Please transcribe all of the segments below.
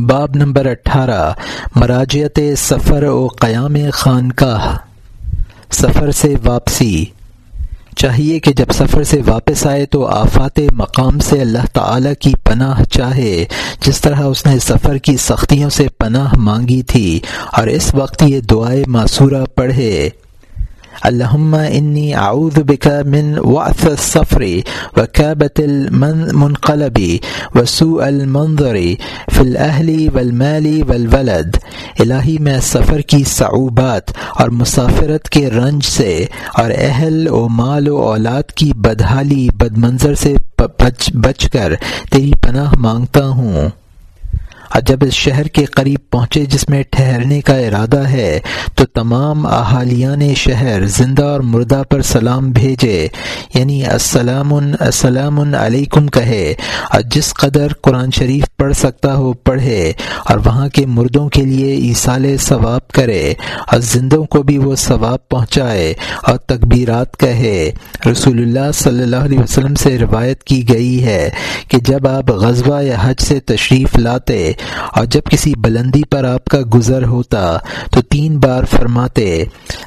باب نمبر اٹھارہ، مراجعت سفر و قیام خانقاہ۔ سفر سے واپسی۔ چاہیے کہ جب سفر سے واپس آئے تو آفات مقام سے اللہ تعالی کی پناہ چاہے، جس طرح اس نے سفر کی سختیوں سے پناہ مانگی تھی، اور اس وقت یہ دعائیں معصورہ پڑھے۔ اللهم إني أعوذ بك من وعث الصفر وكابة المنقلب وسوء المنظر في الأهل والمال والولد. الہی میں سفر کی صعوبات اور مسافرت کے رنج سے اور اہل و مال و اولاد کی بدحالی بد منظر سے بچ بچ کر تیری پناہ مانگتا ہوں۔ اور جب اس شہر کے قریب پہنچے جس میں ٹھہرنے کا ارادہ ہے، تو تمام احالیان شہر زندہ اور مردہ پر سلام بھیجے یعنی السلام السلام علیکم کہے، اور جس قدر قرآن شریف پڑھ سکتا ہو پڑھے، اور وہاں کے مردوں کے لیے ایسال ثواب کرے، اور زندوں کو بھی وہ ثواب پہنچائے، اور تکبیرات کہے۔ رسول اللہ صلی اللہ علیہ وسلم سے روایت کی گئی ہے کہ جب آپ غزوہ یا حج سے تشریف لاتے اور جب کسی بلندی پر آپ کا گزر ہوتا تو تین بار فرماتے،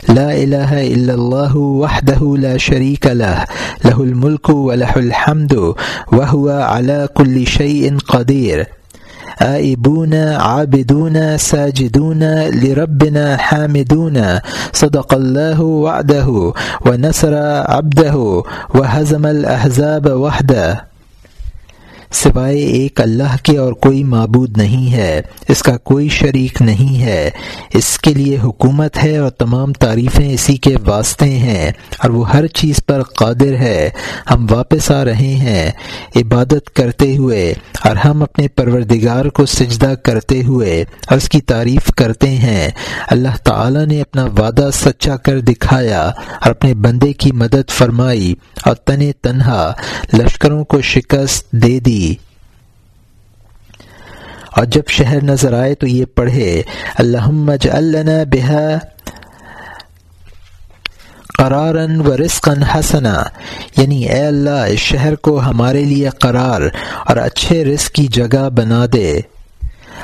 لا الہ الا اللہ وحدہ لا شریک لہ لہ الملک و لہ الحمد وهو على كل شيء قدیر۔ آئبون، عابدون، ساجدون، لربنا حامدون، صدق اللہ وعدہ ونصر عبدہ وهزم الاحزاب وحدہ۔ سوائے ایک اللہ کے اور کوئی معبود نہیں ہے، اس کا کوئی شریک نہیں ہے۔ اس کے لیے حکومت ہے اور تمام تعریفیں اسی کے واسطے ہیں، اور وہ ہر چیز پر قادر ہے۔ ہم واپس آ رہے ہیں، عبادت کرتے ہوئے، اور ہم اپنے پروردگار کو سجدہ کرتے ہوئے اور اس کی تعریف کرتے ہیں۔ اللہ تعالی نے اپنا وعدہ سچا کر دکھایا اور اپنے بندے کی مدد فرمائی اور تن تنہا لشکروں کو شکست دے دی۔ اور جب شہر نظر آئے تو یہ پڑھے اللہ بہا قرارن و رسقن حسنا۔ یعنی اے اللہ، اس شہر کو ہمارے لیے قرار اور اچھے رزق کی جگہ بنا دے۔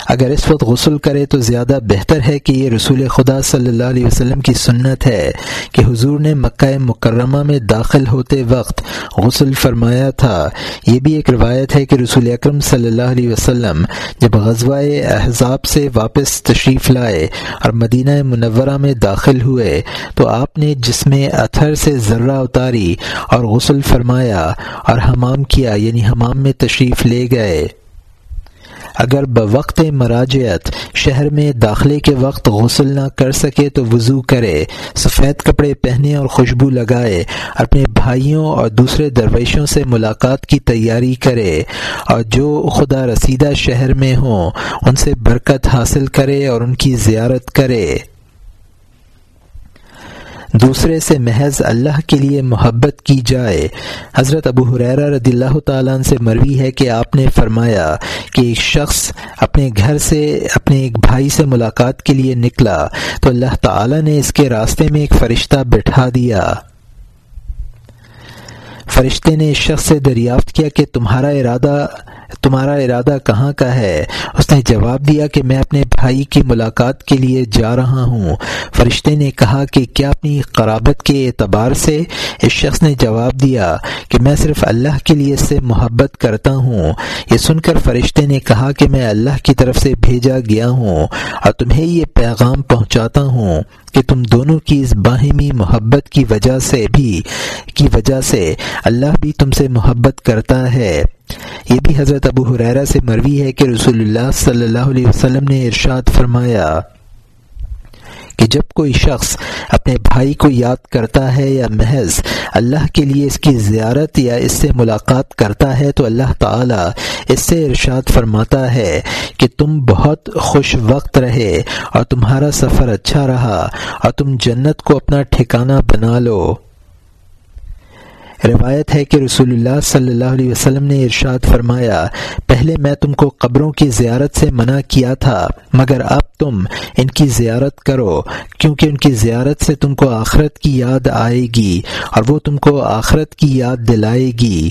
اگر اس وقت غسل کرے تو زیادہ بہتر ہے کہ یہ رسول خدا صلی اللہ علیہ وسلم کی سنت ہے کہ حضور نے مکہ مکرمہ میں داخل ہوتے وقت غسل فرمایا تھا۔ یہ بھی ایک روایت ہے کہ رسول اکرم صلی اللہ علیہ وسلم جب غزوہ احزاب سے واپس تشریف لائے اور مدینہ منورہ میں داخل ہوئے تو آپ نے جس میں اتھر سے ذرہ اتاری اور غسل فرمایا اور حمام کیا یعنی حمام میں تشریف لے گئے۔ اگر بوقت مراجعت شہر میں داخلے کے وقت غسل نہ کر سکے تو وضو کرے، سفید کپڑے پہنے اور خوشبو لگائے، اپنے بھائیوں اور دوسرے درویشوں سے ملاقات کی تیاری کرے اور جو خدا رسیدہ شہر میں ہوں، ان سے برکت حاصل کرے اور ان کی زیارت کرے۔ دوسرے سے محض اللہ کے لیے محبت کی جائے۔ حضرت ابو حریرہ رضی اللہ تعالیٰ سے مروی ہے کہ آپ نے فرمایا کہ ایک شخص اپنے گھر سے، اپنے ایک بھائی سے ملاقات کے لیے نکلا تو اللہ تعالیٰ نے اس کے راستے میں ایک فرشتہ بٹھا دیا۔ فرشتے نے اس شخص سے دریافت کیا کہ تمہارا ارادہ تمہارا ارادہ کہاں کا ہے؟ اس نے جواب دیا کہ میں اپنے بھائی کی ملاقات کے لیے جا رہا ہوں۔ فرشتے نے کہا کہ کیا اپنی قرابت کے اعتبار سے؟ اس شخص نے جواب دیا کہ میں صرف اللہ کے لیے اس سے محبت کرتا ہوں۔ یہ سن کر فرشتے نے کہا کہ میں اللہ کی طرف سے بھیجا گیا ہوں اور تمہیں یہ پیغام پہنچاتا ہوں کہ تم دونوں کی اس باہمی محبت کی وجہ سے بھی، کی وجہ سے اللہ بھی تم سے محبت کرتا ہے۔ یہ بھی حضرت ابو حریرہ سے مروی ہے کہ رسول اللہ صلی اللہ علیہ وسلم نے ارشاد فرمایا کہ جب کوئی شخص اپنے بھائی کو یاد کرتا ہے یا محض اللہ کے لیے اس کی زیارت یا اس سے ملاقات کرتا ہے تو اللہ تعالی اس سے ارشاد فرماتا ہے کہ تم بہت خوش وقت رہے اور تمہارا سفر اچھا رہا اور تم جنت کو اپنا ٹھکانہ بنا لو۔ روایت ہے کہ رسول اللہ صلی اللہ علیہ وسلم نے ارشاد فرمایا، پہلے میں تم کو قبروں کی زیارت سے منع کیا تھا، مگر اب تم ان کی زیارت کرو، کیونکہ ان کی زیارت سے تم کو آخرت کی یاد آئے گی، اور وہ تم کو آخرت کی یاد دلائے گی۔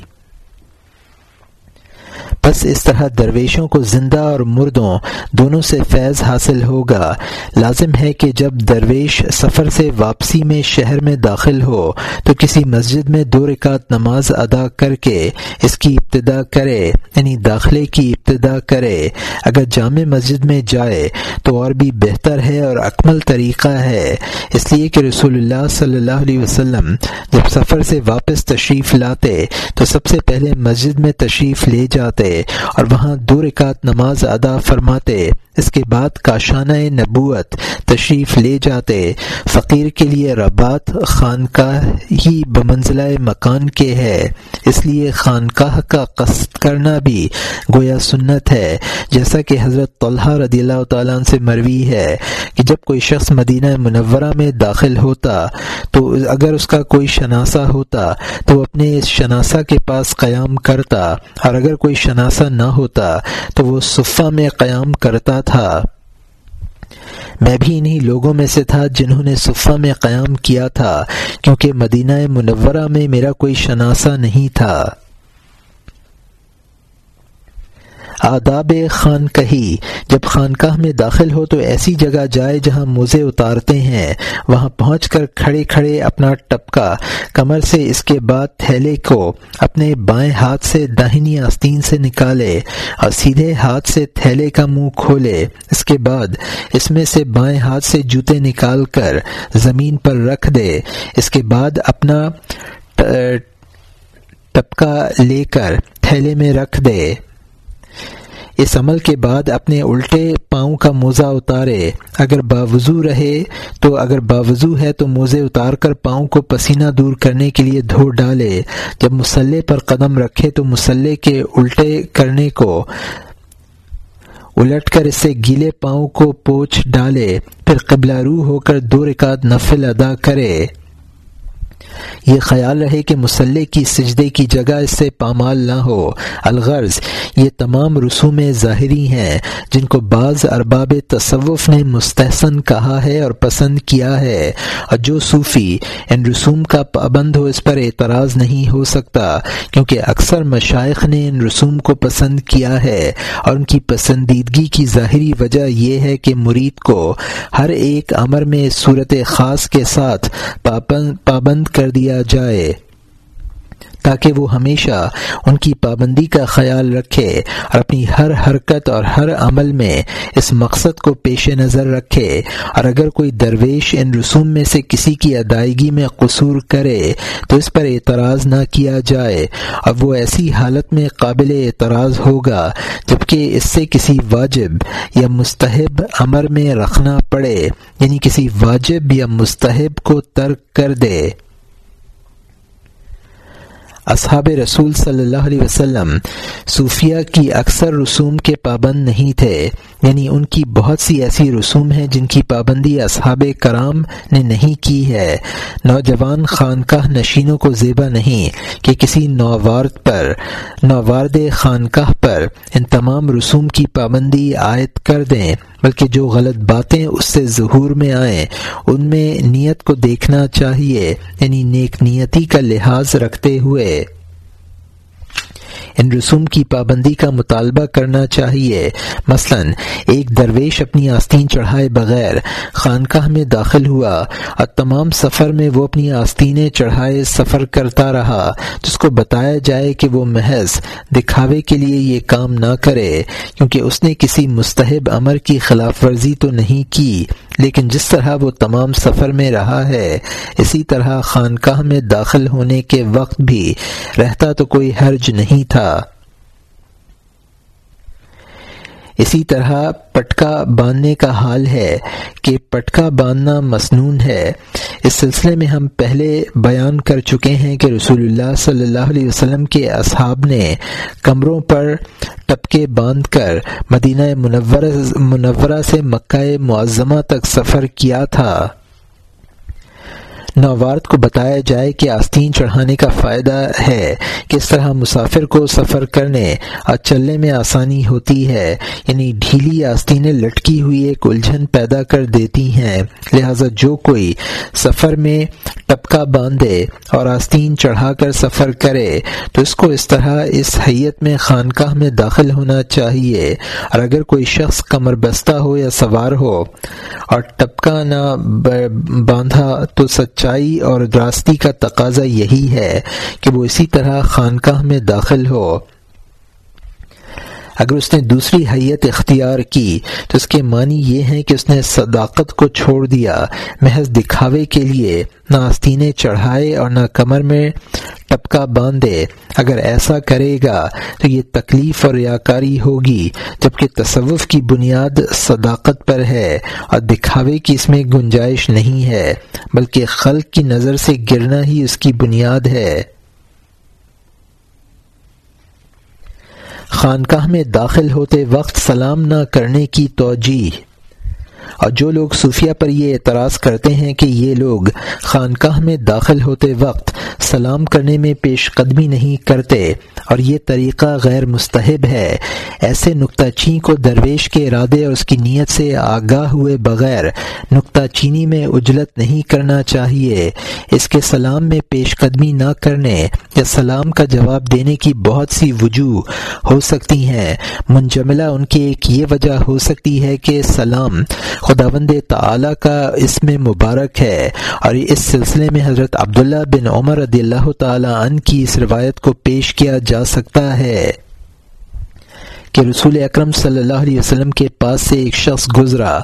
بس اس طرح درویشوں کو زندہ اور مردوں دونوں سے فیض حاصل ہوگا۔ لازم ہے کہ جب درویش سفر سے واپسی میں شہر میں داخل ہو، تو کسی مسجد میں دو رکعت نماز ادا کر کے اس کی ابتدا کرے یعنی داخلے کی ابتدا کرے۔ اگر جامع مسجد میں جائے تو اور بھی بہتر ہے اور اکمل طریقہ ہے۔ اس لیے کہ رسول اللہ صلی اللہ علیہ وسلم جب سفر سے واپس تشریف لاتے، تو سب سے پہلے مسجد میں تشریف لے جاتے۔ اور وہاں دو رکعت نماز ادا فرماتے، اس کے بعد کاشانہ نبوت تشریف لے جاتے۔ فقیر کے لیے ربات خانقاہ ہی بمنزلہ مکان کے ہے، اس لیے خانقاہ کا قصد کرنا بھی گویا سنت ہے۔ جیسا کہ حضرت طلحہ رضی اللہ تعالیٰ سے مروی ہے کہ جب کوئی شخص مدینہ منورہ میں داخل ہوتا، تو اگر اس کا کوئی شناسہ ہوتا، تو اپنے اس شناسہ کے پاس قیام کرتا۔ اور اگر کوئی شناسہ نہ ہوتا تو وہ صفہ میں قیام کرتا تھا۔ میں بھی انہی لوگوں میں سے تھا جنہوں نے صفہ میں قیام کیا تھا، کیونکہ مدینہ منورہ میں میرا کوئی شناسہ نہیں تھا۔ آداب خان کہی جب خانقاہ میں داخل ہو تو ایسی جگہ جائے جہاں موزے اتارتے ہیں۔ وہاں پہنچ کر کھڑے کھڑے اپنا ٹپکا، کمر سے اس کے بعد تھیلے کو اپنے بائیں ہاتھ سے داہنی آستین سے نکالے اور سیدھے ہاتھ سے تھیلے کا منہ کھولے۔ اس کے بعد اس میں سے بائیں ہاتھ سے جوتے نکال کر زمین پر رکھ دے۔ اس کے بعد اپنا ٹپکا لے کر تھیلے میں رکھ دے۔ اس عمل کے بعد اپنے الٹے پاؤں کا موزہ اتارے۔ اگر باوضو رہے تو اگر باوضو ہے تو موزے اتار کر پاؤں کو پسینہ دور کرنے کے لیے دھو ڈالے۔ جب مسلح پر قدم رکھے تو مسلح کے الٹے کرنے کو الٹ کر اسے گیلے پاؤں کو پوچھ ڈالے۔ پھر قبلہ روح ہو کر دو رکعت نفل ادا کرے۔ یہ خیال رہے کہ مسلح کی سجدے کی جگہ اس سے پامال نہ ہو۔ الغرض، یہ تمام رسوم ظاہری ہیں، جن کو بعض ارباب تصوف نے مستحسن کہا ہے اور پسند کیا ہے۔ اور جو صوفی ان رسوم کا پابند ہو، اس پر اعتراض نہیں ہو سکتا، کیونکہ اکثر مشائق نے ان رسوم کو پسند کیا ہے۔ اور ان کی پسندیدگی کی ظاہری وجہ یہ ہے کہ مرید کو ہر ایک امر میں صورت خاص کے ساتھ پابند کر دیا جائے تاکہ وہ ہمیشہ ان کی پابندی کا خیال رکھے اور اپنی ہر حرکت اور ہر عمل میں اس مقصد کو پیش نظر رکھے اور اگر کوئی درویش ان رسوم میں سے کسی کی ادائیگی میں قصور کرے تو اس پر اعتراض نہ کیا جائے اور وہ ایسی حالت میں قابل اعتراض ہوگا جبکہ اس سے کسی واجب یا مستحب امر میں رکھنا پڑے یعنی کسی واجب یا مستحب کو ترک کر دے۔ اصحاب رسول صلی اللہ علیہ وسلم صوفیہ کی اکثر رسوم کے پابند نہیں تھے۔ یعنی ان کی بہت سی ایسی رسوم ہیں جن کی پابندی اصحاب کرام نے نہیں کی ہے۔ نوجوان خانقاہ نشینوں کو زیبہ نہیں کہ کسی نوارد پر نوارد خانقاہ پر ان تمام رسوم کی پابندی عائد کر دیں، بلکہ جو غلط باتیں اس سے ظہور میں آئیں، ان میں نیت کو دیکھنا چاہیے یعنی نیک نیتی کا لحاظ رکھتے ہوئے۔ ان رسوم کی پابندی کا مطالبہ کرنا چاہیے۔ مثلا، ایک درویش اپنی آستین چڑھائے بغیر خانقاہ میں داخل ہوا۔ اور تمام سفر میں وہ اپنی آستینیں چڑھائے سفر کرتا رہا، جس کو بتایا جائے کہ وہ محض دکھاوے کے لیے یہ کام نہ کرے، کیونکہ اس نے کسی مستحب امر کی خلاف ورزی تو نہیں کی۔ لیکن جس طرح وہ تمام سفر میں رہا ہے، اسی طرح خانقاہ میں داخل ہونے کے وقت بھی رہتا تو کوئی حرج نہیں تھا۔ اسی طرح پٹکا باندھنے کا حال ہے کہ پٹکا باندھنا مسنون ہے۔ اس سلسلے میں ہم پہلے بیان کر چکے ہیں کہ رسول اللہ صلی اللہ علیہ وسلم کے اصحاب نے کمروں پر ٹپکے باندھ کر مدینہ منورہ سے مکہ معظمہ تک سفر کیا تھا۔ نوارد کو بتایا جائے کہ آستین چڑھانے کا فائدہ ہے، کس طرح مسافر کو سفر کرنے اور چلنے میں آسانی ہوتی ہے یعنی ڈھیلی آستینیں لٹکی ہوئی ایک الجھن پیدا کر دیتی ہیں۔ لہذا جو کوئی سفر میں ٹپکا باندھے اور آستین چڑھا کر سفر کرے، تو اس کو اس طرح اس حیت میں خانقاہ میں داخل ہونا چاہیے۔ اور اگر کوئی شخص کمر بستہ ہو یا سوار ہو اور ٹپکا نہ باندھا، تو سچ سچائی اور راستی کا تقاضا یہی ہے کہ وہ اسی طرح خانقاہ میں داخل ہو۔ اگر اس نے دوسری حیت اختیار کی تو اس کے معنی یہ ہیں کہ اس نے صداقت کو چھوڑ دیا، محض دکھاوے کے لیے، نہ آستینیں چڑھائے اور نہ کمر میں ٹپکا باندھے۔ اگر ایسا کرے گا تو یہ تکلیف اور ریاکاری ہوگی، جبکہ تصوف کی بنیاد صداقت پر ہے اور دکھاوے کی اس میں گنجائش نہیں ہے، بلکہ خلق کی نظر سے گرنا ہی اس کی بنیاد ہے۔ خانقاہ میں داخل ہوتے وقت سلام نہ کرنے کی توجہ اور جو لوگ صوفیہ پر یہ اعتراض کرتے ہیں کہ یہ لوگ خانقاہ میں داخل ہوتے وقت سلام کرنے میں پیش قدمی نہیں کرتے اور یہ طریقہ غیر مستحب ہے، ایسے نکتہ چین کو درویش کے ارادے اور اس کی نیت سے آگاہ ہوئے بغیر نکتہ چینی میں اجلت نہیں کرنا چاہیے۔ اس کے سلام میں پیش قدمی نہ کرنے یا سلام کا جواب دینے کی بہت سی وجوہ ہو سکتی ہیں۔ منجملہ ان کی ایک یہ وجہ ہو سکتی ہے کہ سلام خداوند تعالی کا اس میں مبارک ہے اور اس سلسلے میں حضرت عبداللہ بن عمر رضی اللہ تعالی عنہ کی اس روایت کو پیش کیا جا سکتا ہے۔ کہ رسول اکرم صلی اللہ علیہ وسلم کے پاس سے ایک شخص گزرا۔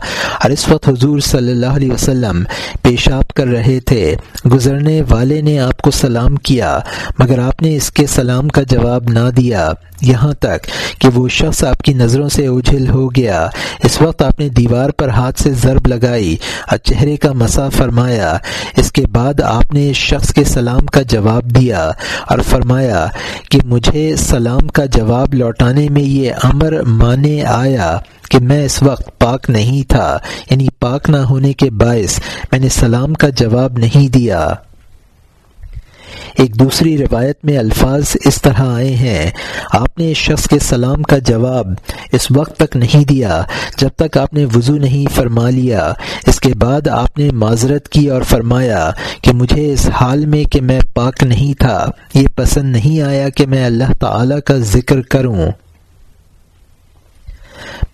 اور اس وقت حضور صلی اللہ علیہ وسلم پیشاب کر رہے تھے۔ گزرنے والے نے آپ کو سلام کیا، مگر آپ نے اس کے سلام کا جواب نہ دیا۔ یہاں تک کہ وہ شخص آپ کی نظروں سے اجھل ہو گیا۔ اس وقت آپ نے دیوار پر ہاتھ سے ضرب لگائی اور چہرے کا مسا فرمایا۔ اس کے بعد آپ نے اس شخص کے سلام کا جواب دیا اور فرمایا کہ مجھے سلام کا جواب لوٹانے میں یہ امر مانے آیا کہ میں اس وقت پاک نہیں تھا یعنی پاک نہ ہونے کے باعث میں نے سلام کا جواب نہیں دیا۔ ایک دوسری روایت میں الفاظ اس طرح آئے ہیں، آپ نے اس شخص کے سلام کا جواب اس وقت تک نہیں دیا، جب تک آپ نے وضو نہیں فرما لیا۔ اس کے بعد آپ نے معذرت کی اور فرمایا کہ مجھے اس حال میں کہ میں پاک نہیں تھا، یہ پسند نہیں آیا کہ میں اللہ تعالی کا ذکر کروں۔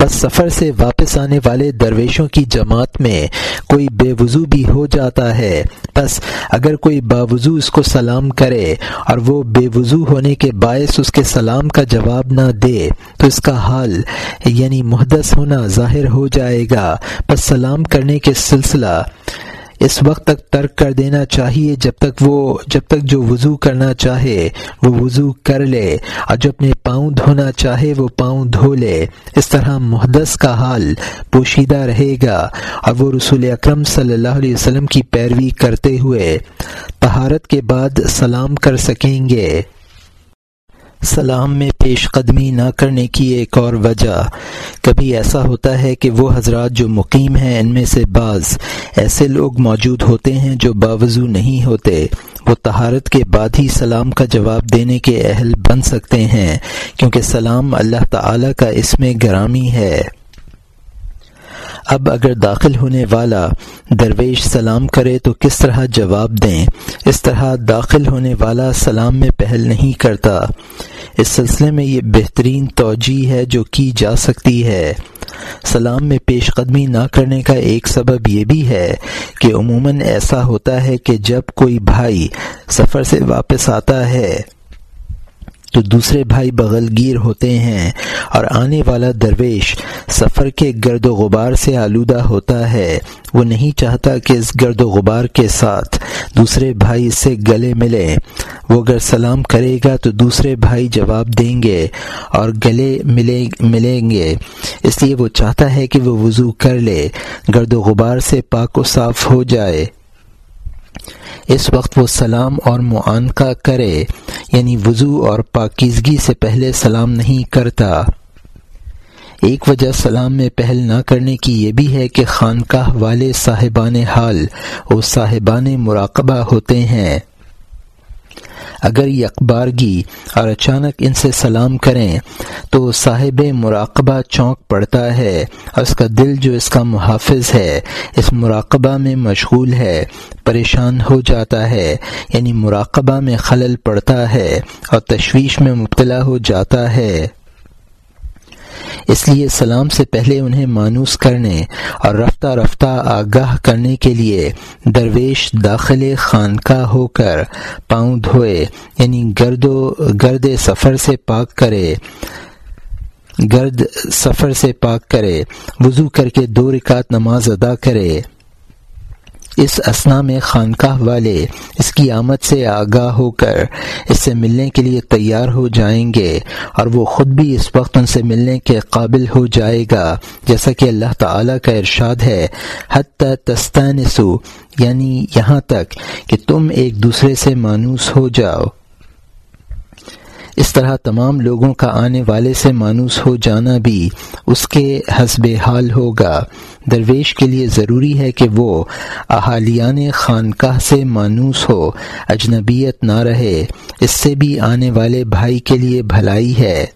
بس سفر سے واپس آنے والے درویشوں کی جماعت میں کوئی بے وضو بھی ہو جاتا ہے۔ بس اگر کوئی باوضو اس کو سلام کرے اور وہ بے وضو ہونے کے باعث اس کے سلام کا جواب نہ دے تو اس کا حال یعنی محدث ہونا ظاہر ہو جائے گا۔ بس سلام کرنے کے سلسلہ اس وقت تک ترک کر دینا چاہیے، جب تک وہ، جب تک جو وضو کرنا چاہے، وہ وضو کر لے۔ اور جو اپنے پاؤں دھونا چاہے، وہ پاؤں دھو لے۔ اس طرح محدث کا حال پوشیدہ رہے گا۔ اور وہ رسول اکرم صلی اللہ علیہ وسلم کی پیروی کرتے ہوئے طہارت کے بعد سلام کر سکیں گے۔ سلام میں پیش قدمی نہ کرنے کی ایک اور وجہ۔ کبھی ایسا ہوتا ہے کہ وہ حضرات جو مقیم ہیں ان میں سے بعض ایسے لوگ موجود ہوتے ہیں جو باوضو نہیں ہوتے۔ وہ تہارت کے بعد ہی سلام کا جواب دینے کے اہل بن سکتے ہیں، کیونکہ سلام اللہ تعالی کا اس میں گرامی ہے۔ اب اگر داخل ہونے والا درویش سلام کرے تو کس طرح جواب دیں؟ اس طرح داخل ہونے والا سلام میں پہل نہیں کرتا۔ اس سلسلے میں یہ بہترین توجہ ہے جو کی جا سکتی ہے۔ سلام میں پیش قدمی نہ کرنے کا ایک سبب یہ بھی ہے کہ عموماً ایسا ہوتا ہے کہ جب کوئی بھائی سفر سے واپس آتا ہے تو دوسرے بھائی بغل گیر ہوتے ہیں اور آنے والا درویش سفر کے گرد و غبار سے آلودہ ہوتا ہے۔ وہ نہیں چاہتا کہ اس گرد و غبار کے ساتھ دوسرے بھائی اس سے گلے ملے وہ اگر سلام کرے گا تو دوسرے بھائی جواب دیں گے اور گلے ملیں گے۔ اس لیے وہ چاہتا ہے کہ وہ وضو کر لے، گرد و غبار سے پاک و صاف ہو جائے۔ اس وقت وہ سلام اور معانقہ کرے یعنی وضو اور پاکیزگی سے پہلے سلام نہیں کرتا۔ ایک وجہ سلام میں پہل نہ کرنے کی یہ بھی ہے کہ خانقاہ والے صاحبان حال وہ صاحبان مراقبہ ہوتے ہیں۔ اگر یہ اخبارگی اور اچانک ان سے سلام کریں تو صاحب مراقبہ چونک پڑتا ہے اور اس کا دل جو اس کا محافظ ہے، اس مراقبہ میں مشغول ہے، پریشان ہو جاتا ہے یعنی مراقبہ میں خلل پڑتا ہے اور تشویش میں مبتلا ہو جاتا ہے۔ اس لیے سلام سے پہلے انہیں مانوس کرنے اور رفتہ رفتہ آگاہ کرنے کے لیے درویش داخل خانقاہ ہو کر پاؤں دھوئے یعنی گرد و گرد سفر سے پاک کرے، گرد سفر سے پاک کرے، وضو کر کے دو رکعت نماز ادا کرے۔ اس اسنا میں خانقاہ والے اس کی آمد سے آگاہ ہو کر اس سے ملنے کے لیے تیار ہو جائیں گے اور وہ خود بھی اس وقت ان سے ملنے کے قابل ہو جائے گا، جیسا کہ اللہ تعالی کا ارشاد ہے حت تستانسو یعنی یہاں تک کہ تم ایک دوسرے سے مانوس ہو جاؤ۔ اس طرح تمام لوگوں کا آنے والے سے مانوس ہو جانا بھی اس کے حسب حال ہوگا۔ درویش کے لیے ضروری ہے کہ وہ احالیان خانقاہ سے مانوس ہو، اجنبیت نہ رہے۔ اس سے بھی آنے والے بھائی کے لیے بھلائی ہے۔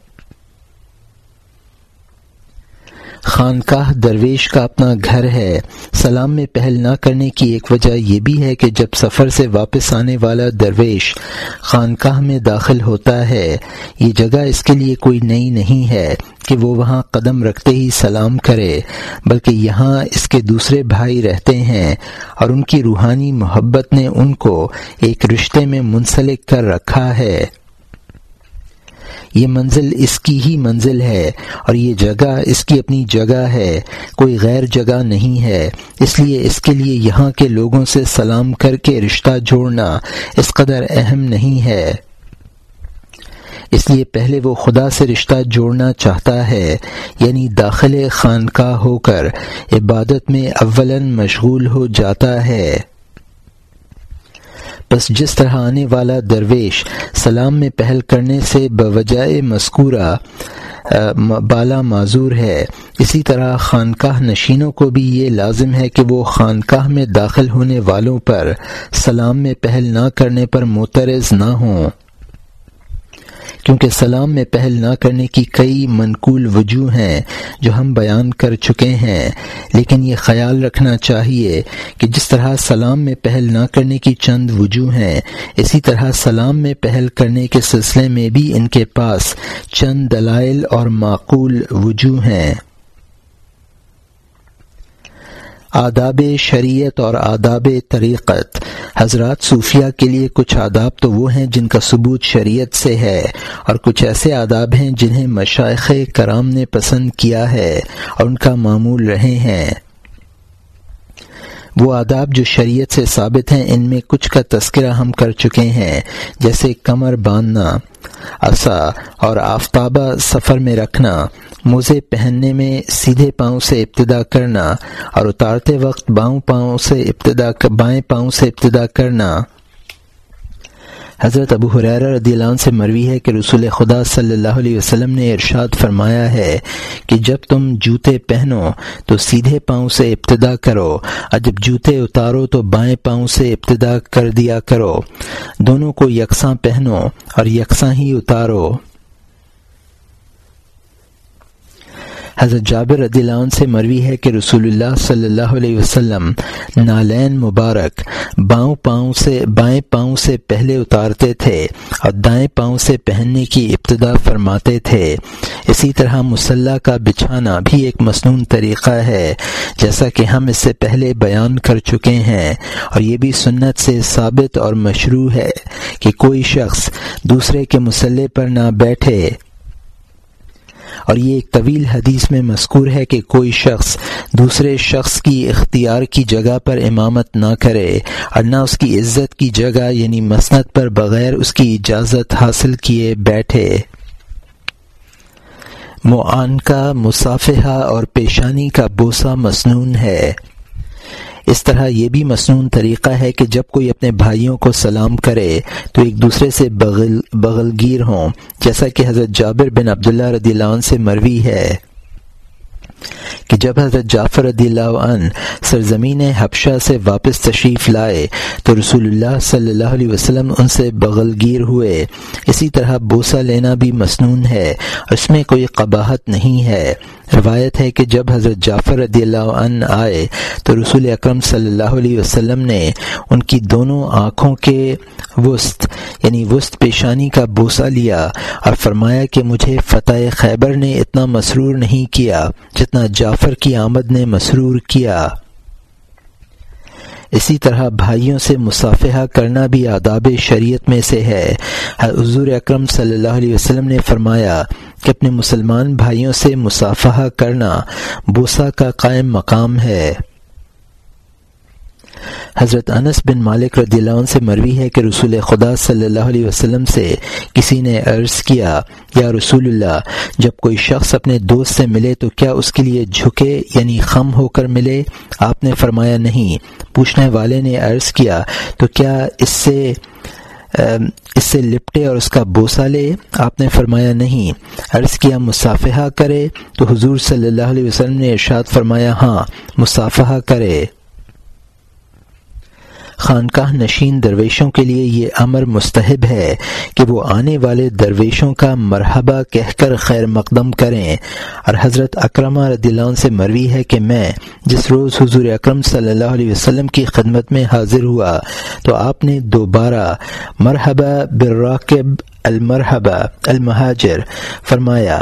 خانقاہ درویش کا اپنا گھر ہے۔ سلام میں پہل نہ کرنے کی ایک وجہ یہ بھی ہے کہ جب سفر سے واپس آنے والا درویش خانقاہ میں داخل ہوتا ہے، یہ جگہ اس کے لیے کوئی نئی نہیں ہے کہ وہ وہاں قدم رکھتے ہی سلام کرے، بلکہ یہاں اس کے دوسرے بھائی رہتے ہیں اور ان کی روحانی محبت نے ان کو ایک رشتے میں منسلک کر رکھا ہے۔ یہ منزل اس کی ہی منزل ہے اور یہ جگہ اس کی اپنی جگہ ہے، کوئی غیر جگہ نہیں ہے۔ اس لیے اس کے لیے یہاں کے لوگوں سے سلام کر کے رشتہ جوڑنا اس قدر اہم نہیں ہے۔ اس لیے پہلے وہ خدا سے رشتہ جوڑنا چاہتا ہے یعنی داخل خانقاہ ہو کر، عبادت میں اولن مشغول ہو جاتا ہے۔ بس جس طرح آنے والا درویش سلام میں پہل کرنے سے بوجائے مذکورہ بالا معذور ہے۔ اسی طرح خانقاہ نشینوں کو بھی یہ لازم ہے کہ وہ خانقاہ میں داخل ہونے والوں پر سلام میں پہل نہ کرنے پر مترز نہ ہوں۔ کیونکہ سلام میں پہل نہ کرنے کی کئی منقول وجوہ ہیں جو ہم بیان کر چکے ہیں۔ لیکن یہ خیال رکھنا چاہیے کہ جس طرح سلام میں پہل نہ کرنے کی چند وجوہ ہیں، اسی طرح سلام میں پہل کرنے کے سلسلے میں بھی ان کے پاس چند دلائل اور معقول وجوہ ہیں۔ آداب شریعت اور آداب طریقت۔ حضرات صوفیہ کے لیے کچھ آداب تو وہ ہیں جن کا ثبوت شریعت سے ہے اور کچھ ایسے آداب ہیں جنہیں مشائق کرام نے پسند کیا ہے اور ان کا معمول رہے ہیں۔ وہ آداب جو شریعت سے ثابت ہیں، ان میں کچھ کا تذکرہ ہم کر چکے ہیں، جیسے کمر باندھنا، عصا اور آفتابہ سفر میں رکھنا، موزے پہننے میں سیدھے پاؤں سے ابتدا کرنا، اور اتارتے وقت باؤں پاؤں سے ابتدا بائیں پاؤں سے ابتدا کرنا۔ حضرت ابو حریر رضی اللہ عنہ سے مروی ہے کہ رسول خدا صلی اللہ علیہ وسلم نے ارشاد فرمایا ہے کہ جب تم جوتے پہنو تو سیدھے پاؤں سے ابتدا کرو، اور جب جوتے اتارو تو بائیں پاؤں سے ابتدا کر دیا کرو۔ دونوں کو یکساں پہنو اور یکساں ہی اتارو۔ حضرت جابر رضی اللہ عنہ سے مروی ہے کہ رسول اللہ صلی اللہ علیہ وسلم نالین مبارک باؤں پاؤں سے بائیں پاؤں سے پہلے اتارتے تھے اور دائیں پاؤں سے پہننے کی ابتدا فرماتے تھے۔ اسی طرح مسلح کا بچھانا بھی ایک مصنون طریقہ ہے، جیسا کہ ہم اس سے پہلے بیان کر چکے ہیں۔ اور یہ بھی سنت سے ثابت اور مشروع ہے کہ کوئی شخص دوسرے کے مسلح پر نہ بیٹھے اور یہ ایک طویل حدیث میں مذکور ہے کہ کوئی شخص دوسرے شخص کی اختیار کی جگہ پر امامت نہ کرے اور نہ اس کی عزت کی جگہ یعنی مسنت پر بغیر اس کی اجازت حاصل کیے بیٹھے۔ معانکہ مصافحہ اور پیشانی کا بوسہ مصنون ہے۔ اس طرح یہ بھی مصنون طریقہ ہے کہ جب کوئی اپنے بھائیوں کو سلام کرے تو ایک دوسرے سے بغل بغل گیر ہوں، جیسا کہ حضرت جابر بن عبداللہ رضی اللہ عنہ سے مروی ہے۔ جب حضرت جعفر رضی اللہ عنہ سرزمین حبشہ سے واپس تشریف لائے تو رسول اللہ صلی اللہ علیہ وسلم ان سے بغل گیر ہوئے۔ اسی طرح بوسہ لینا بھی مسنون ہے، اس میں کوئی قباحت نہیں ہے۔ روایت ہے کہ جب حضرت جعفر رضی اللہ عنہ آئے تو رسول اکرم صلی اللہ علیہ وسلم نے ان کی دونوں آنکھوں کے وسط یعنی وسط پیشانی کا بوسہ لیا۔ اور فرمایا کہ مجھے فتح خیبر نے اتنا مسرور نہیں کیا جتنا جعفر کی آمد نے مسرور کیا۔ اسی طرح بھائیوں سے مصافحہ کرنا بھی آداب شریعت میں سے ہے۔ حضور اکرم صلی اللہ علیہ وسلم نے فرمایا کہ اپنے مسلمان بھائیوں سے مصافحہ کرنا بوسا کا قائم مقام ہے۔ حضرت انس بن مالک رضی اللہ عنہ سے مروی ہے کہ رسول خدا صلی اللہ علیہ وسلم سے کسی نے عرض کیا، یا رسول اللہ، جب کوئی شخص اپنے دوست سے ملے تو کیا اس کے لیے جھکے یعنی خم ہو کر ملے؟ آپ نے فرمایا، نہیں۔ پوچھنے والے نے عرض کیا، تو کیا اس سے اس سے لپٹے اور اس کا بوسہ لے؟ آپ نے فرمایا، نہیں۔ عرض کیا، مصافحہ کرے؟ تو حضور صلی اللہ علیہ وسلم نے ارشاد فرمایا ہاں مصافحہ کرے۔ خانقاہ نشین درویشوں کے لیے یہ امر مستحب ہے کہ وہ آنے والے درویشوں کا مرحبہ کہہ کر خیر مقدم کریں۔ اور حضرت اکرمہ رضی اللہ عنہ سے مروی ہے کہ میں جس روز حضور اکرم صلی اللہ علیہ وسلم کی خدمت میں حاضر ہوا تو آپ نے دوبارہ مرحبہ براقب المرحبہ المہاجر، فرمایا،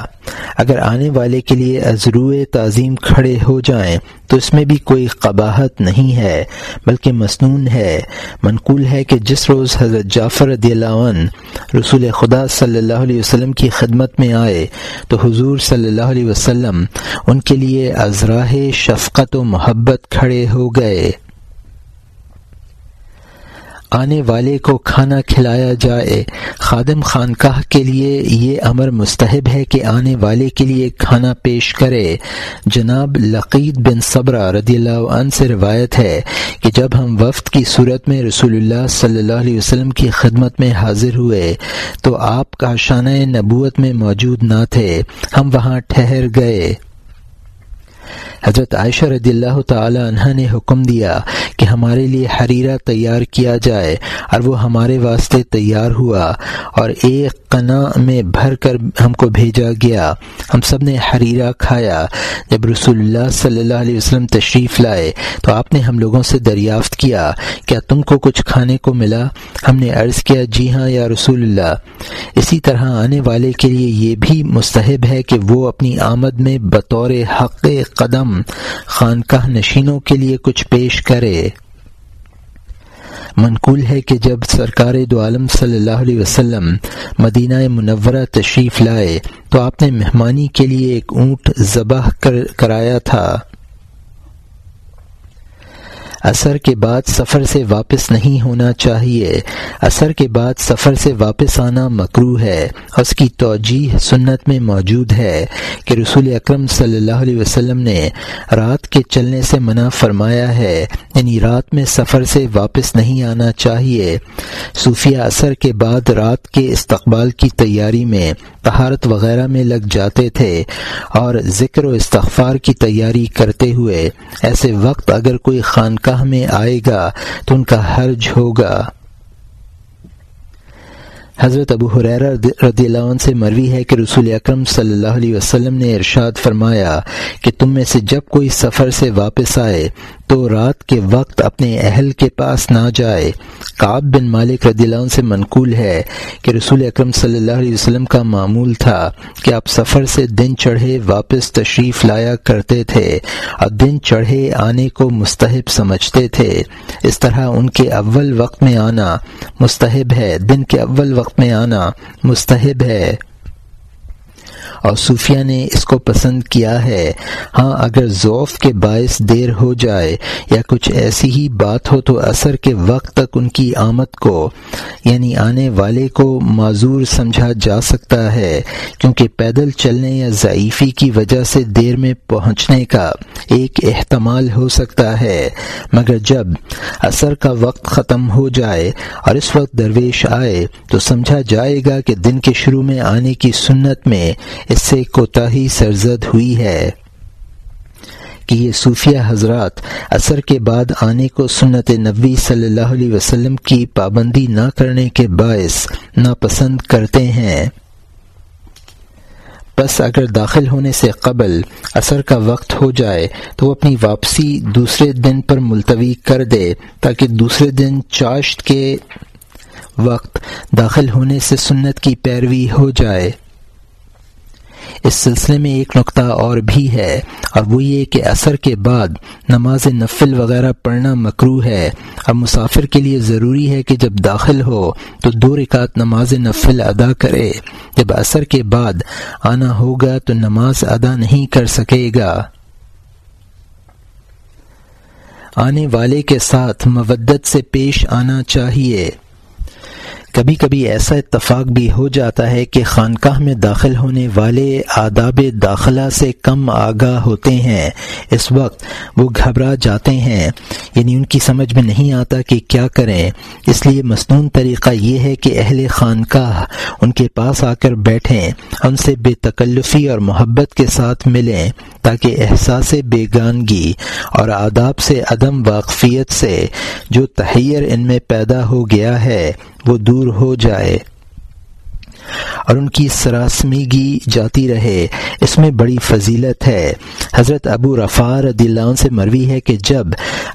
اگر آنے والے کے لیے ازرو تعظیم کھڑے ہو جائیں، تو اس میں بھی کوئی قباحت نہیں ہے، بلکہ مصنون ہے۔ منقول ہے کہ جس روز حضرت جعفر رضی اللہ عنہ رسول خدا صلی اللہ علیہ وسلم کی خدمت میں آئے، تو حضور صلی اللہ علیہ وسلم ان کے لیے ازراہ شفقت و محبت کھڑے ہو گئے۔ آنے والے کو کھانا کھلایا جائے۔ خادم خانقاہ کے لیے یہ امر مستحب ہے کہ آنے والے کے لیے کھانا پیش کرے۔ جناب لقید بن صبرہ رضی اللہ عنہ سے روایت ہے کہ جب ہم وفد کی صورت میں رسول اللہ صلی اللہ علیہ وسلم کی خدمت میں حاضر ہوئے تو آپ کا شانہ نبوت میں موجود نہ تھے۔ ہم وہاں ٹھہر گئے۔ حضرت عائشہ رضی اللہ تعالی عنہ نے حکم دیا کہ ہمارے لیے حریرہ تیار کیا جائے اور وہ ہمارے واسطے تیار ہوا اور ایک قنا میں بھر کر ہم کو بھیجا گیا۔ ہم سب نے حریرہ کھایا۔ جب رسول اللہ صلی اللہ علیہ وسلم تشریف لائے تو آپ نے ہم لوگوں سے دریافت کیا۔ کیا تم کو کچھ کھانے کو ملا؟ ہم نے عرض کیا جی ہاں یا رسول اللہ اسی طرح آنے والے کے لیے یہ بھی مستحب ہے کہ وہ اپنی آمد میں بطور حق قدم خانقاہ نشینوں کے لیے کچھ پیش کرے۔ منقول ہے کہ جب سرکار دو عالم صلی اللہ علیہ وسلم مدینہ منورہ تشریف لائے تو آپ نے مہمانی کے لیے ایک اونٹ ذبح کر کرایا تھا۔ اثر کے بعد سفر سے واپس نہیں ہونا چاہیے۔ اثر کے بعد سفر سے واپس آنا مکرو ہے۔ اس کی توجہ سنت میں موجود ہے کہ رسول اکرم صلی اللہ علیہ وسلم نے رات کے چلنے سے منع فرمایا ہے یعنی رات میں سفر سے واپس نہیں آنا چاہیے۔ صوفیہ اثر کے بعد رات کے استقبال کی تیاری میں تہارت وغیرہ میں لگ جاتے تھے اور ذکر و استغفار کی تیاری کرتے ہوئے، ایسے وقت اگر کوئی خانقاہ میں آئے گا تو ان کا حرج ہوگا۔ حضرت ابو حریر رضی اللہ عنہ سے مروی ہے کہ رسول اکرم صلی اللہ علیہ وسلم نے ارشاد فرمایا کہ تم میں سے جب کوئی سفر سے واپس آئے تو رات کے وقت اپنے اہل کے پاس نہ جائے۔ کعب بن مالک رضی اللہ عنہ سے منقول ہے کہ رسول اکرم صلی اللہ علیہ وسلم کا معمول تھا کہ آپ سفر سے دن چڑھے واپس تشریف لایا کرتے تھے اور دن چڑھے آنے کو مستحب سمجھتے تھے۔ اس طرح ان کے اول وقت میں آنا مستحب ہے، دن کے اول وقت میں آنا مستحب ہے۔ اور صوفیہ نے اس کو پسند کیا ہے۔ ہاں اگر ذوف کے باعث دیر ہو جائے یا کچھ ایسی ہی بات ہو تو اثر کے وقت تک ان کی آمد کو یعنی آنے والے کو معذور سمجھا جا سکتا ہے، کیونکہ پیدل چلنے یا ضعیفی کی وجہ سے دیر میں پہنچنے کا ایک احتمال ہو سکتا ہے۔ مگر جب اثر کا وقت ختم ہو جائے اور اس وقت درویش آئے تو سمجھا جائے گا کہ دن کے شروع میں آنے کی سنت میں اس سے کوتاہی سرزد ہوئی ہے کہ یہ صوفیہ حضرات اثر کے بعد آنے کو سنت نبی صلی اللہ علیہ وسلم کی پابندی نہ کرنے کے باعث ناپسند کرتے ہیں۔ بس اگر داخل ہونے سے قبل اثر کا وقت ہو جائے تو وہ اپنی واپسی دوسرے دن پر ملتوی کر دے تاکہ دوسرے دن چاشت کے وقت داخل ہونے سے سنت کی پیروی ہو جائے۔ اس سلسلے میں ایک نقطہ اور بھی ہے، اور وہ یہ کہ اثر کے بعد نماز نفل وغیرہ پڑھنا مکرو ہے۔ اب مسافر کے لیے ضروری ہے کہ جب داخل ہو تو دو رکعت نماز نفل ادا کرے۔ جب اثر کے بعد آنا ہوگا تو نماز ادا نہیں کر سکے گا۔ آنے والے کے ساتھ مودت سے پیش آنا چاہیے۔ کبھی کبھی ایسا اتفاق بھی ہو جاتا ہے کہ خانقاہ میں داخل ہونے والے آداب داخلہ سے کم آگاہ ہوتے ہیں۔ اس وقت وہ گھبرا جاتے ہیں۔ یعنی ان کی سمجھ میں نہیں آتا کہ کیا کریں۔ اس لیے مصنون طریقہ یہ ہے کہ اہل خانقاہ ان کے پاس آ کر بیٹھیں، ان سے بے تکلفی اور محبت کے ساتھ ملیں۔ تاکہ احساس بیگانگی اور آداب سے عدم واقفیت سے جو تحیر ان میں پیدا ہو گیا ہے، وہ دور ہو جائے۔ اور ان کی سراسمیگی جاتی رہے۔ اس میں بڑی فضیلت ہے۔ حضرت ابو رضی اللہ عنہ سے مروی ہے کہ جب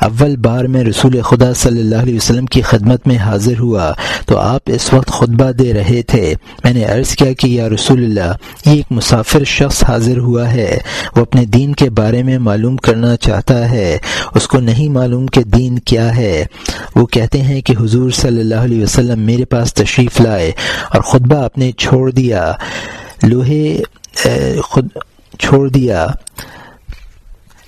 اول بار میں رسول خدا صلی اللہ علیہ وسلم کی خدمت میں حاضر ہوا تو آپ اس وقت خطبہ دے رہے تھے۔ میں نے عرض کیا کہ یا رسول اللہ، یہ ایک مسافر شخص حاضر ہوا ہے۔ وہ اپنے دین کے بارے میں معلوم کرنا چاہتا ہے۔ اس کو نہیں معلوم کہ دین کیا ہے۔ وہ کہتے ہیں کہ حضور صلی اللہ علیہ وسلم میرے پاس تشریف لائے اور خطبہ نے چھوڑ دیا۔ لوہے خود چھوڑ دیا۔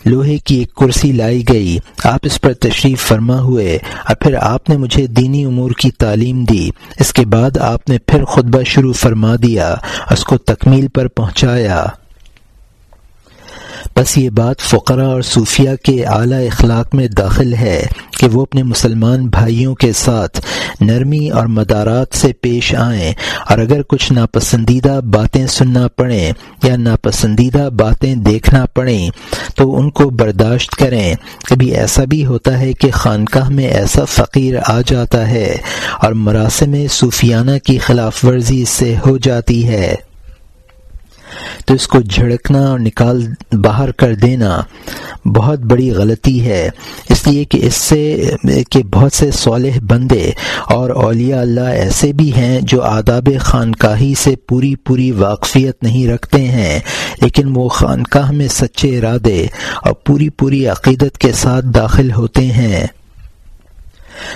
لوہے کی ایک کرسی لائی گئی۔ آپ اس پر تشریف فرما ہوئے۔ اور پھر آپ نے مجھے دینی امور کی تعلیم دی۔ اس کے بعد آپ نے پھر خطبہ شروع فرما دیا۔ اس کو تکمیل پر پہنچایا۔ بس یہ بات فقرہ اور صوفیہ کے اعلیٰ اخلاق میں داخل ہے کہ وہ اپنے مسلمان بھائیوں کے ساتھ نرمی اور مدارات سے پیش آئیں اور اگر کچھ ناپسندیدہ باتیں سننا پڑیں یا ناپسندیدہ باتیں دیکھنا پڑیں تو ان کو برداشت کریں۔ کبھی ایسا بھی ہوتا ہے کہ خانقاہ میں ایسا فقیر آ جاتا ہے اور مراسم صوفیانہ کی خلاف ورزی سے ہو جاتی ہے۔ تو اس کو جھڑکنا اور نکال باہر کر دینا بہت بڑی غلطی ہے۔ اس لیے کہ اس سے کہ بہت سے صالح بندے اور اولیاء اللہ ایسے بھی ہیں جو آداب خانقاہی سے پوری پوری واقفیت نہیں رکھتے ہیں، لیکن وہ خانقاہ میں سچے ارادے اور پوری پوری عقیدت کے ساتھ داخل ہوتے ہیں۔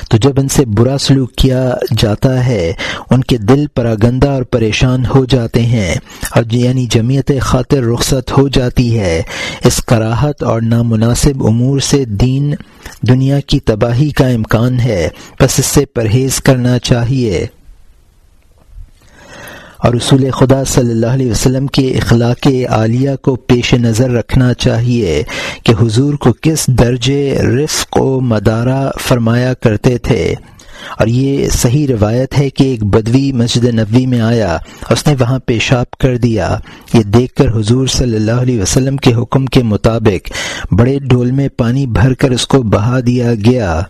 تو جب ان سے برا سلوک کیا جاتا ہے، ان کے دل پراگندہ اور پریشان ہو جاتے ہیں اور یعنی جمعیت خاطر رخصت ہو جاتی ہے۔ اس کراہت اور نامناسب امور سے دین دنیا کی تباہی کا امکان ہے۔ بس اس سے پرہیز کرنا چاہیے۔ اور رسول خدا صلی اللہ علیہ وسلم کے اخلاق عالیہ کو پیش نظر رکھنا چاہیے کہ حضور کو کس درجے رفق و مدارہ فرمایا کرتے تھے۔ اور یہ صحیح روایت ہے کہ ایک بدوی مسجد نبوی میں آیا، اس نے وہاں پیشاب کر دیا۔ یہ دیکھ کر حضور صلی اللہ علیہ وسلم کے حکم کے مطابق بڑے ڈول میں پانی بھر کر اس کو بہا دیا گیا۔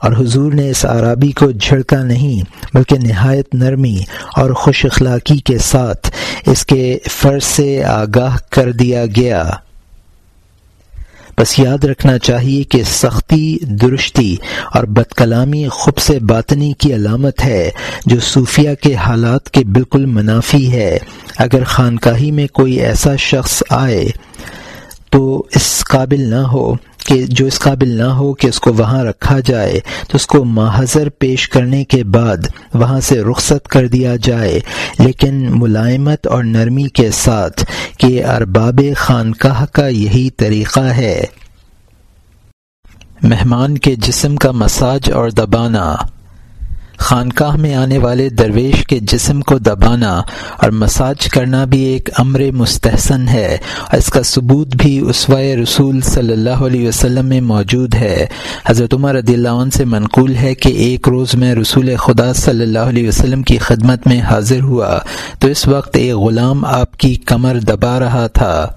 اور حضور نے اس عرابی کو جھڑکا نہیں، بلکہ نہایت نرمی اور خوش اخلاقی کے ساتھ اس کے فرض سے آگاہ کر دیا گیا۔ بس یاد رکھنا چاہیے کہ سختی، درشتی اور بد کلامی خب سے باطنی کی علامت ہے، جو صوفیہ کے حالات کے بالکل منافی ہے۔ اگر خانقاہی میں کوئی ایسا شخص آئے تو اس قابل نہ ہو۔ کہ جو اس قابل نہ ہو کہ اس کو وہاں رکھا جائے، تو اس کو ماحضر پیش کرنے کے بعد وہاں سے رخصت کر دیا جائے۔ لیکن ملائمت اور نرمی کے ساتھ کہ ارباب خانقاہ کا یہی طریقہ ہے۔ مہمان کے جسم کا مساج اور دبانا خانقاہ میں آنے والے درویش کے جسم کو دبانا اور مساج کرنا بھی ایک امر مستحسن ہے۔ اور اس کا ثبوت بھی اسوائے رسول صلی اللہ علیہ وسلم میں موجود ہے۔ حضرت عمر رضی اللہ عنہ سے منقول ہے کہ ایک روز میں رسول خدا صلی اللہ علیہ وسلم کی خدمت میں حاضر ہوا تو اس وقت ایک غلام آپ کی کمر دبا رہا تھا۔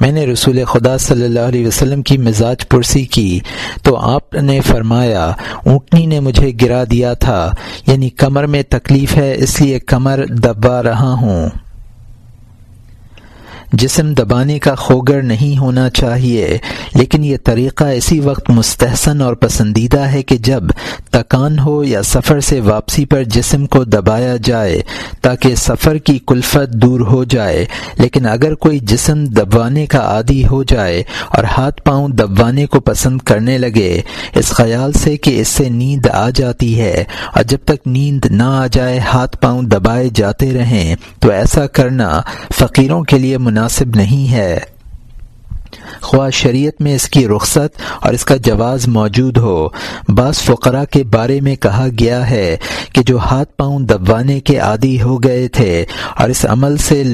میں نے رسول خدا صلی اللہ علیہ وسلم کی مزاج پرسی کی تو آپ نے فرمایا، اونٹنی نے مجھے گرا دیا تھا یعنی کمر میں تکلیف ہے، اس لیے کمر دبا رہا ہوں۔ جسم دبانے کا خوگر نہیں ہونا چاہیے، لیکن یہ طریقہ اسی وقت مستحسن اور پسندیدہ ہے کہ جب تکان ہو یا سفر سے واپسی پر جسم کو دبایا جائے تاکہ سفر کی کلفت دور ہو جائے، لیکن اگر کوئی جسم دبانے کا عادی ہو جائے اور ہاتھ پاؤں دبانے کو پسند کرنے لگے، اس خیال سے کہ اس سے نیند آ جاتی ہے اور جب تک نیند نہ آ جائے، ہاتھ پاؤں دبائے جاتے رہیں۔ تو ایسا کرنا فقیروں کے لیے مناسب نہیں ہے۔ خواہ شریعت میں اس کی رخصت اور اس کا جواز موجود ہو، بعض فقرا کے بارے میں کہا گیا ہے کہ جو ہاتھ پاؤں دبوانے کے عادی ہو گئے تھے اور اس عمل سے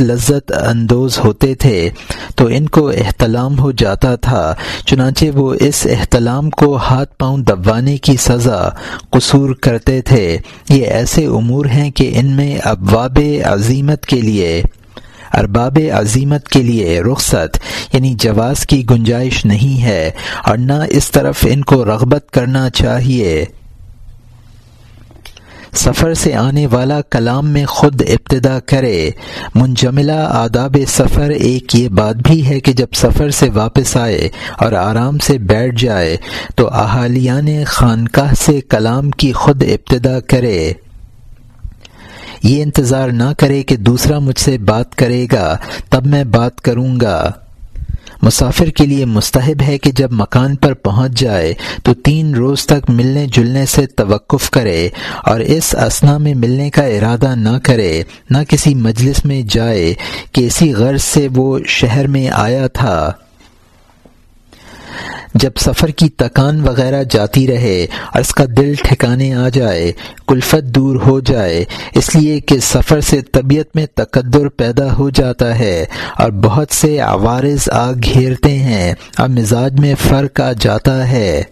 لذت اندوز ہوتے تھے، تو ان کو احتلام ہو جاتا تھا۔ چنانچہ وہ اس احتلام کو ہاتھ پاؤں دبوانے کی سزا قصور کرتے تھے۔ یہ ایسے امور ہیں کہ ان میں ابواب عظیمت کے لیے ارباب عظیمت کے لیے رخصت یعنی جواز کی گنجائش نہیں ہے اور نہ اس طرف ان کو رغبت کرنا چاہیے۔ سفر سے آنے والا کلام میں خود ابتدا کرے۔ منجملہ آداب سفر ایک یہ بات بھی ہے کہ جب سفر سے واپس آئے اور آرام سے بیٹھ جائے تو احالیان خانقاہ سے کلام کی خود ابتدا کرے۔ یہ انتظار نہ کرے کہ دوسرا مجھ سے بات کرے گا، تب میں بات کروں گا۔ مسافر کے لیے مستحب ہے کہ جب مکان پر پہنچ جائے تو تین روز تک ملنے جلنے سے توقف کرے اور اس اسنا میں ملنے کا ارادہ نہ کرے، نہ کسی مجلس میں جائے کہ اسی غرض سے وہ شہر میں آیا تھا۔ جب سفر کی تکان وغیرہ جاتی رہے اور اس کا دل ٹھکانے آ جائے، کلفت دور ہو جائے، اس لیے کہ سفر سے طبیعت میں تقدر پیدا ہو جاتا ہے اور بہت سے عوارض آ گھیرتے ہیں اور مزاج میں فرق آ جاتا ہے۔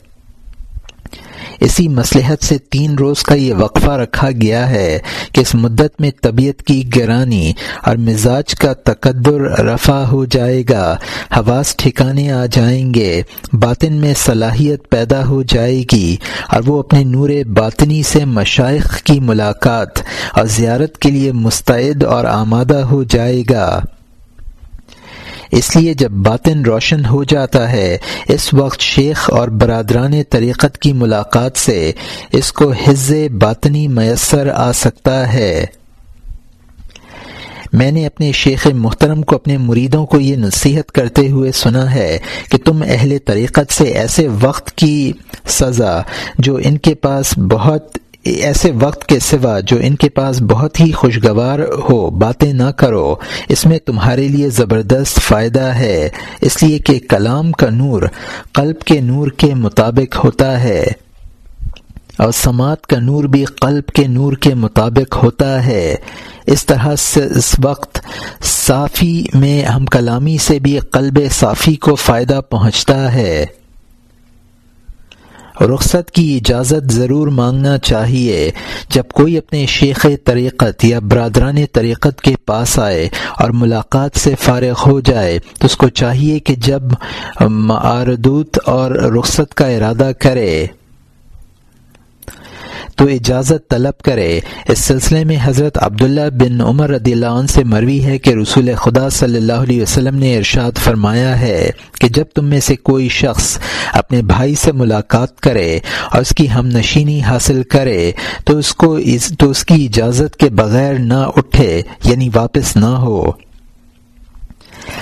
اسی مسلحت سے تین روز کا یہ وقفہ رکھا گیا ہے کہ اس مدت میں طبیعت کی گرانی اور مزاج کا تقدر رفع ہو جائے گا۔ حواس ٹھکانے آ جائیں گے۔ باطن میں صلاحیت پیدا ہو جائے گی اور وہ اپنے نور باطنی سے مشائق کی ملاقات اور زیارت کے لیے مستعد اور آمادہ ہو جائے گا۔ اس لیے جب باطن روشن ہو جاتا ہے، اس وقت شیخ اور برادران طریقت کی ملاقات سے اس کو حز باطنی میسر آ سکتا ہے۔ میں نے اپنے شیخ محترم کو اپنے مریدوں کو یہ نصیحت کرتے ہوئے سنا ہے کہ تم اہل طریقت سے ایسے وقت کی سزا جو ان کے پاس بہت ایسے وقت کے سوا جو ان کے پاس بہت ہی خوشگوار ہو، باتیں نہ کرو۔ اس میں تمہارے لیے زبردست فائدہ ہے۔ اس لیے کہ کلام کا نور قلب کے نور کے مطابق ہوتا ہے۔ اور سماعت کا نور بھی قلب کے نور کے مطابق ہوتا ہے۔ اس طرح سے اس وقت صافی میں ہم کلامی سے بھی قلب صافی کو فائدہ پہنچتا ہے۔ رخصت کی اجازت ضرور مانگنا چاہیے۔ جب کوئی اپنے شیخ طریقت یا برادران طریقت کے پاس آئے اور ملاقات سے فارغ ہو جائے، تو اس کو چاہیے کہ جب معردوت اور رخصت کا ارادہ کرے۔ تو اجازت طلب کرے۔ اس سلسلے میں حضرت عبداللہ بن عمر رضی اللہ عنہ سے مروی ہے کہ رسول خدا صلی اللہ علیہ وسلم نے ارشاد فرمایا ہے کہ جب تم میں سے کوئی شخص اپنے بھائی سے ملاقات کرے اور اس کی ہم نشینی حاصل کرے تو اس کو تو اس کی اجازت کے بغیر نہ اٹھے یعنی واپس نہ ہو۔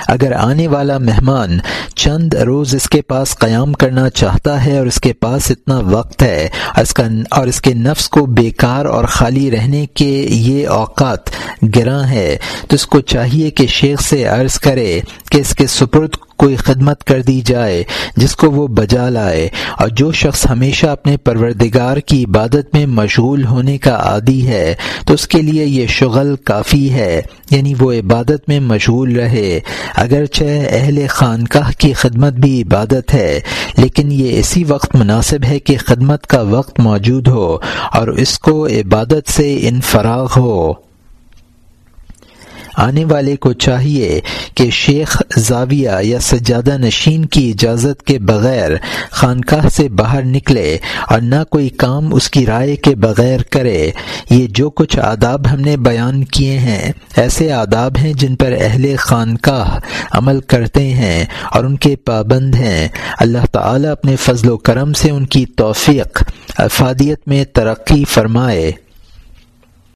اگر آنے والا مہمان چند روز اس کے پاس قیام کرنا چاہتا ہے اور اس کے پاس اتنا وقت ہے اور اس کا اور اس کے نفس کو بیکار اور خالی رہنے کے یہ اوقات گراں ہے تو اس کو چاہیے کہ شیخ سے عرض کرے کہ اس کے سپرد کوئی خدمت کر دی جائے، جس کو وہ بجا لائے۔ اور جو شخص ہمیشہ اپنے پروردگار کی عبادت میں مشغول ہونے کا عادی ہے، تو اس کے لیے یہ شغل کافی ہے یعنی وہ عبادت میں مشغول رہے۔ اگرچہ اہل خانقاہ کی خدمت بھی عبادت ہے، لیکن یہ اسی وقت مناسب ہے کہ خدمت کا وقت موجود ہو اور اس کو عبادت سے انفراغ ہو۔ آنے والے کو چاہیے کہ شیخ زاویہ یا سجادہ نشین کی اجازت کے بغیر خانقاہ سے باہر نکلے اور نہ کوئی کام اس کی رائے کے بغیر کرے۔ یہ جو کچھ آداب ہم نے بیان کیے ہیں، ایسے آداب ہیں جن پر اہل خانقاہ عمل کرتے ہیں اور ان کے پابند ہیں۔ اللہ تعالیٰ اپنے فضل و کرم سے ان کی توفیق افادیت میں ترقی فرمائے۔